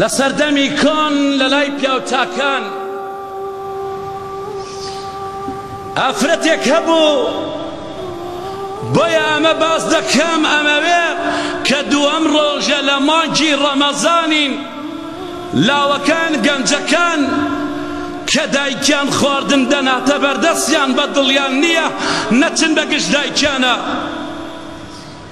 لە سەردەمی کۆن لە لای پیاوچاکان ئافرەتێک هەبوو، بۆیە ئەمە باس دەکەم، ئەمەوێ کە دووەم ڕۆژە لە مانگی ڕەمەزانین، لاوەکان، گەنجەکان کە دایکیان خواردن دەناتە بەردەستیان بە دڵیان نییە نەچن بە گژ دایکیانا.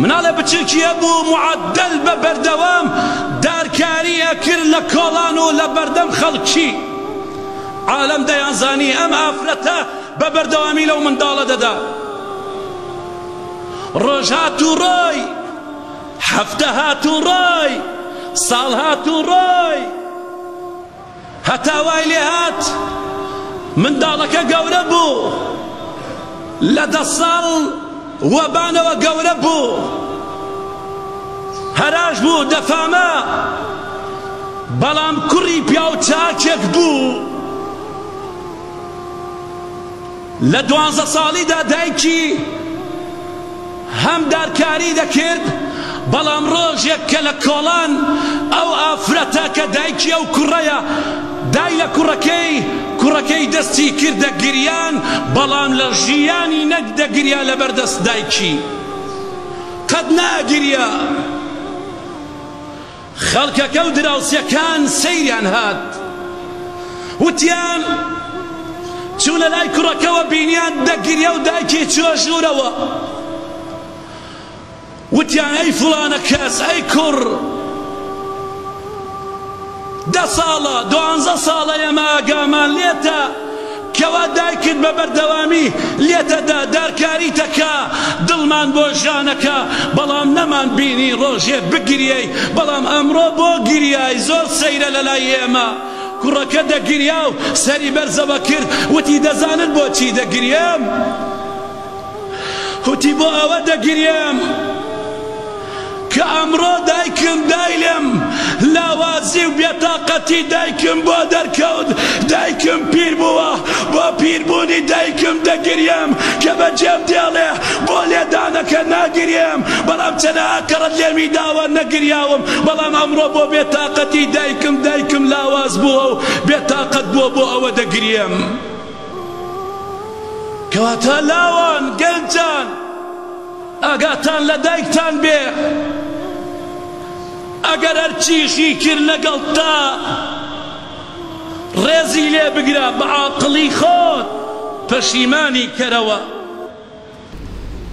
مناڵە بچکی ئەبو معدل بە بەردەوام دارکاری ئەکرد لە کۆڵان و لە بەردەم خەڵکی عالەم دەیانزانی ئەم ئافرەتە بە بەردەوامی لەو منداڵە دەدا ڕۆژ هات و ڕۆی هەفتە هات و ڕۆی ساڵ هات و ڕۆی. هەتا وای لێ هات منداڵەکە گەورە بوو، لە دە ساڵ و بانەوە گەورە بوو، هەراش بوو دەفامە، بەڵام کوڕی پیاو چاکێک بوو. لە دوانزە ساڵیدا دایکی هەم دارکاری دەکرد، بەڵام ڕۆژێک کە لە کۆڵان ئەو ئافرەتە کە دایکی ئەو کوڕەیە دای لە کوڕەکەی، کوڕەکەی دەستی کردە گریان، بەڵام لە ژیانی نەک دەگریا لەبەر دەست دایکی قەت ناگریا. خەڵکەکە و دراوسێکان سەیریان هات وتیان چوونە لای کوڕەکەوە بینیان دەگریە و دایکی چووە ژوورەوە وتیان ئەی فڵانە کەس ئەی کوڕ دە ساڵە دوانزە ساڵە ئێمە ئاگامان لێتە کوا دایکت بە بەردەوامی لێتەدا دارکاری دەکا دڵمان بۆ ژانەکە بەڵام نەمان بینی ڕۆژێ بگریەی بەڵام ئەمڕۆ بۆ گریای زۆر سەیرە لەلای ئێمە کوڕەکە دەگریا و سەری بەرزەوە کرد وتی دەزانن بۆچی دەگریم؟ وتی، بۆ ئەوە دەگریێم کە ئەمڕۆ دایکم دایلێم لاوازی و بێتاقەتی دایکم بۆ دەرکەوت، دایکم پیر بووە، بۆ پیر بوونی دایکم دەگریێم کە بە جێم دێڵێ، بۆ لێدانەکە ناگریێم، بەڵام چەنە ئاکەڕەت لێمی داوە نەگریاوم، بەڵام ئەمڕۆ بۆ بێتاقەتی دایکم، دایکم لاواز بووە و بێتاقەت بووە بۆ ئەوە دەگریێم. کەواتە لاوان گەنجان ئاگاتان لە دایکتان بێ ئەگەر هەرچیشی کرد لەگەڵتدا ڕێزی لێ بگرە بە ئاقڵی خۆت پەشیمانی کەرەوە.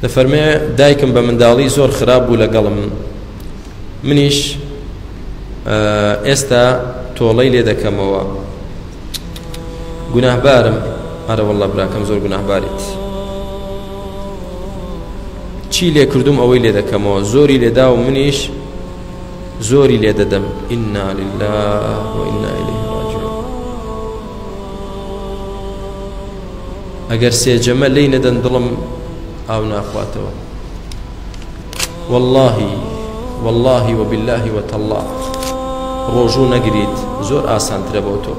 دەفەرمێ دایکم بە منداڵی زۆر خراپ بوو لەگەڵم منیش ئێستا تۆڵەی لێ دەکەمەوە گوناهبارم ئەرە والله براکەم زۆر گوناهباریت چی لێ کردوم ئەوەی لێ دەکەمەوە زۆری لێدا و منیش زۆری لێ دەدەم ئنا لله وئنا ئەگەر سێجەمە لێی نەدەن دڵم ئاو ناخواتەوە واللهی واللهی وباللهی وتەڵا ڕۆژوو نەگریت زۆر ئاسانترە بۆ تۆ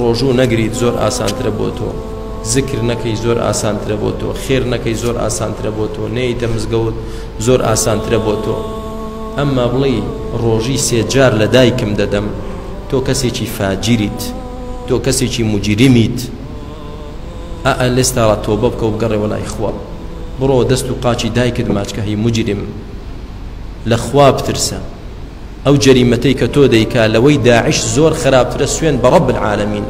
ڕۆژوو نەگریت زۆر ئاسانترە بۆ تۆ زکر نەکەی زۆر ئاسانترە بۆ تۆ خێر نەکەی زۆر ئاسانترە بۆ تۆ نەی دەمزگەوت زۆر ئاسانترە بۆ تۆ ئەمما بڵێ ڕۆژی سێجار لە دایکم دەدەم تۆ کەسێکی فاجیریت تۆ کەسێکی مجرمیت ئا ئا لێستا ڕا تۆبە بکەو بگەڕێوە لای خوا بڕۆ دەست و قاچی دایکت ماچکە هەی موجرم لە خوا بترسە ئەو جەریمەتەی کە تۆ دەیکا لەوەی داعش زۆر خراپترە سوێن بە ڕەب العالمین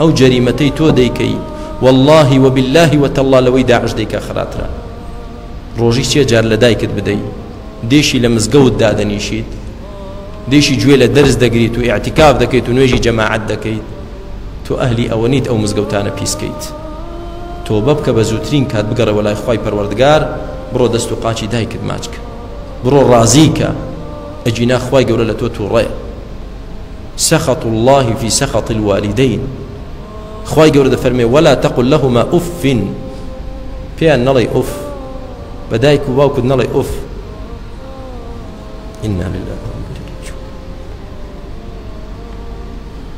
ئەو جەریمەتەی تۆ دەیکەی واللهی وباللهی وتەڵا لەوەی داعش دەیکا خراترە ڕۆژی چێ جار لە دایکت بدەی دێشی لە مزگەوت دادەنیشیت دێشی گوێ لە دەرز دەگریت و ئاعتیکاف دەکەیت و نوێژی جەماعەت دەکەیت تۆ ئەهلی ئەوە نیت ئەو مزگەوتانە پیس کەیت تۆبە بکە بە زووترین کات بگەڕێوە لای خوای پەروەردگار بڕۆ دەست و قاچی دایکت ماچکە بڕۆ ڕازیکە ئەجینا خوای گەورە لە تۆ تووڕێ سخط الله في سخط الوالدين خوای گەورە دەفەرمێ ولا تقل لهما اف پێیان نەڵێ ئوف بە دایک و باوکت نەڵێ ئوف إنا لله